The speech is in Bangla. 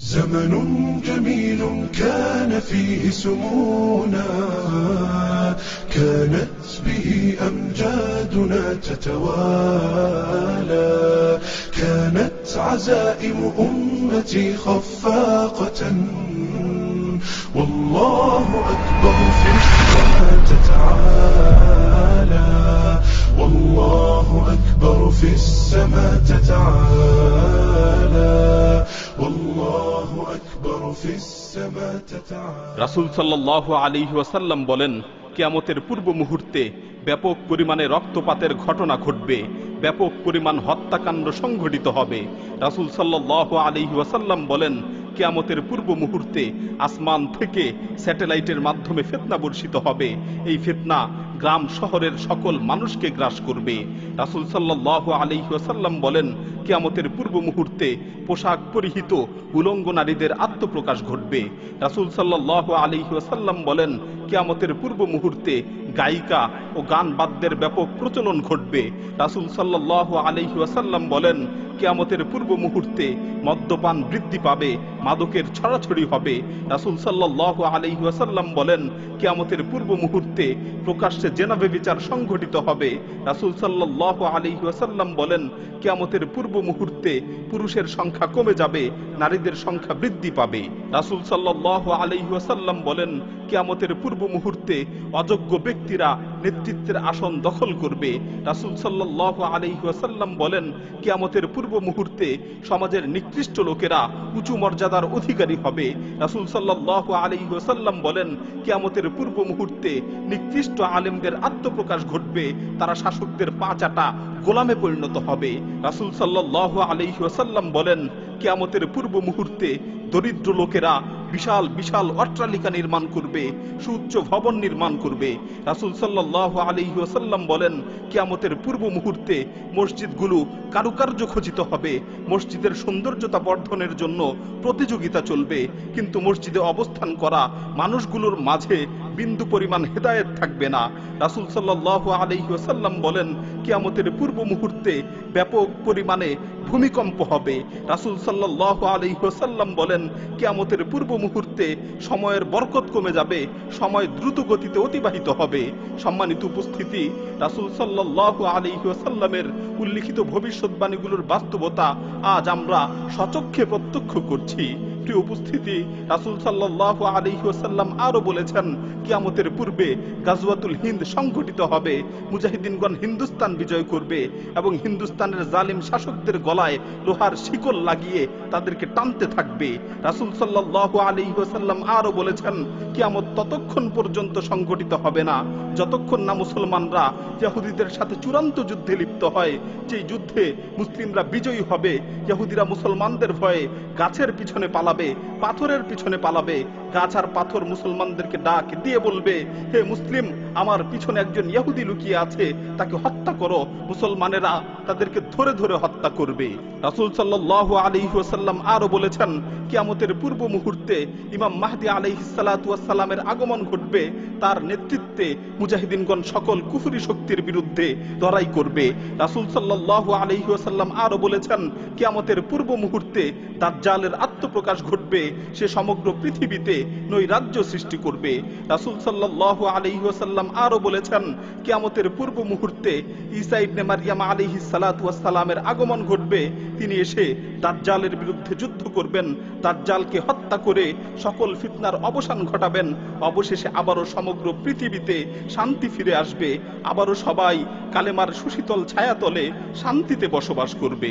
زمن جميل كان فيه سمونا. كانت به أمجادنا تتوالى. كانت عزائم أمتي خفاقة রাসূল সাল্লাল্লাহু আলাইহি ওয়াসাল্লাম বলেন, কিয়ামতের পূর্ব মুহূর্তে ব্যাপক পরিমাণে রক্তপাতের ঘটনা ঘটবে, ব্যাপক পরিমাণ হত্যাকাণ্ড সংঘটিত হবে। রাসূল সাল্লাহ আলাইহি ওয়াসাল্লাম বলেন, কেয়ামতের পূর্ব মুহূর্তে আসমান থেকে স্যাটেলাইটের মাধ্যমে ফেতনা বর্ষিত হবে। এই ফেতনা গ্রাম শহরের সকল মানুষকে গ্রাস করবে। রাসূল সাল্লাল্লাহু আলাইহি ওয়াসাল্লাম বলেন কিয়ামতের পূর্ব মুহূর্তে পোশাক পরিহিত উলঙ্গ নারীদের আত্মপ্রকাশ ঘটবে। রাসুল সাল্লাহ আলিহাসাল্লাম বলেন, কিয়ামতের পূর্ব মুহূর্তে গায়িকা ও গান বাদ্যের ব্যাপক প্রচলন ঘটবে। রাসুল সাল্লাহ আলিহাসাল্লাম বলেন, কিয়ামতের পূর্ব মুহূর্তে মদ্যপান বৃদ্ধি পাবে মাদকের ছড়াছড়ি হবে। রাসূল সাল্লাল্লাহু আলাইহি ওয়াসাল্লাম বলেন, কিয়ামতের পূর্ব মুহূর্তে প্রকাশ্যে জেনাবে বিচার সংঘটিত হবে। রাসূল সাল্লাল্লাহু আলাইহি ওয়াসাল্লাম বলেন, কিয়ামতের পূর্ব মুহূর্তে পুরুষের সংখ্যা কমে যাবে, নারীদের সংখ্যা বৃদ্ধি পাবে। রাসূল সাল্লাল্লাহু আলাইহি ওয়াসাল্লাম বলেন, কিয়ামতের পূর্ব মুহূর্তে অযোগ্য ব্যক্তিরা নেতৃত্বের আসন দখল করবে। রাসূল সাল্লাহ আলাইহি ওয়াসাল্লাম বলেন, কিয়ামতের পূর্ব মুহূর্তে সমাজের নিকৃষ্ট লোকেরা উঁচু মর্যাদার অধিকারী হবে। রাসুল সাল্লাহ আলী ওসাল্লাম বলেন, কিয়ামতের পূর্ব মুহূর্তে নিকৃষ্ট আলেমদের আত্মপ্রকাশ ঘটবে, তারা শাসকদের পা চাটা গোলামে পরিণত হবে। রাসুল সাল্লাহ আলী ওসাল্লাম বলেন, কিয়ামতের পূর্ব মুহূর্তে দরিদ্র লোকেরা বিশাল বিশাল অট্টালিকা নির্মাণ করবে, সুউচ্চ ভবন নির্মাণ করবে। রাসুল সাল্লাহ আলী ওয়াসাল্লাম বলেন, কিয়ামতের পূর্ব মুহূর্তে মসজিদগুলো কারুকার্য খচিত হবে। মসজিদের সৌন্দর্যতা বর্ধনের জন্য প্রতিযোগিতা চলবে। কিন্তু মসজিদে অবস্থান করা মানুষগুলোর মাঝে বিন্দু পরিমাণ হেদায়েত থাকবে না। রাসূল সাল্লাল্লাহু আলাইহি ওয়াসাল্লাম বলেন, কিয়ামতের পূর্ব মুহূর্তে ব্যাপক পরিমাণে ভূমিকম্প হবে। রাসূল সাল্লাহ আলাইহি ওয়াসাল্লাম বলেন, কিয়ামতের পূর্ব মুহূর্তে সময়ের বরকত কমে যাবে, সময় দ্রুত গতিতে অতিবাহিত হবে। সম্মানিত উপস্থিতি, রাসূল সাল্লাল্লাহু আলাইহি ওয়াসাল্লামের উল্লিখিত ভবিষ্যৎবাণীগুলোর বাস্তবতা আজ আমরা সচক্ষে প্রত্যক্ষ করছি। উপস্থিতি, রাসূল সাল্লাল্লাহু আলাইহি ওয়াসাল্লাম আরও বলেছেন কিয়ামতের পূর্বে গাজওয়াতুল হিন্দ সংঘটিত হবে। মুজাহিদিনগণ হিন্দুস্তান বিজয় করবে এবং হিন্দুস্তানের জালিম শাসকদের গলায় লোহার শিকল লাগিয়ে তাদেরকে টানতে থাকবে। রাসূল সাল্লাল্লাহু আলাইহি ওয়াসাল্লাম আরও বলেছেন, কিয়ামত ততক্ষণ পর্যন্ত সংঘটিত হবে না। যতক্ষণ না মুসলমানরা ইহুদিদের সাথে চূড়ান্ত যুদ্ধে লিপ্ত হয়, যেই যুদ্ধে মুসলিমরা বিজয়ী হবে, ইহুদিরা মুসলমানদের ভয়ে গাছের পিছনে পালাবে, পাথরের পিছনে পালাবে গাছ আর পাথর মুসলমানদেরকে ডাক দিয়ে বলবে, হে মুসলিম, আমার পিছনে একজন ইয়াহুদি লুকিয়ে আছে, তাকে হত্যা করো। মুসলমানেরা তাদেরকে ধরে ধরে হত্যা করবে। রাসুল সাল্লাহ আলিহাসাল্লাম আরও বলেছেন, কিয়ামতের পূর্ব মুহূর্তে ইমাম মাহদি ওয়াস আগমন ঘটবে। তার নেতৃত্বে মুজাহিদিনগণ সকল কুফরি শক্তির বিরুদ্ধে লড়াই করবে। রাসূল সাল্লাল্লাহু আলাইহি ওয়াসাল্লাম আরও বলেছেন, কিয়ামতের পূর্ব মুহূর্তে দাজ্জালের আত্মপ্রকাশ ঘটবে, সে সমগ্র পৃথিবীতে নৈরাজ্য সৃষ্টি করবে। রাসূল সাল্লাল্লাহু আলাইহি ওয়াসাল্লাম আরও বলেছেন, কিয়ামতের পূর্ব মুহূর্তে ঈসা ইবনে মারইয়াম আলাইহিস সালাতু আগমন ঘটবে। তিনি এসে দাজ্জালের বিরুদ্ধে যুদ্ধ করবেন, দাজ্জালকে হত্যা করে সকল ফিতনার অবসান ঘটাবেন। অবশেষে আবারও সমগ্র পৃথিবীতে শান্তি ফিরে আসবে। আবারও সবাই কালেমার সুশীতল ছায়াতলে শান্তিতে বসবাস করবে।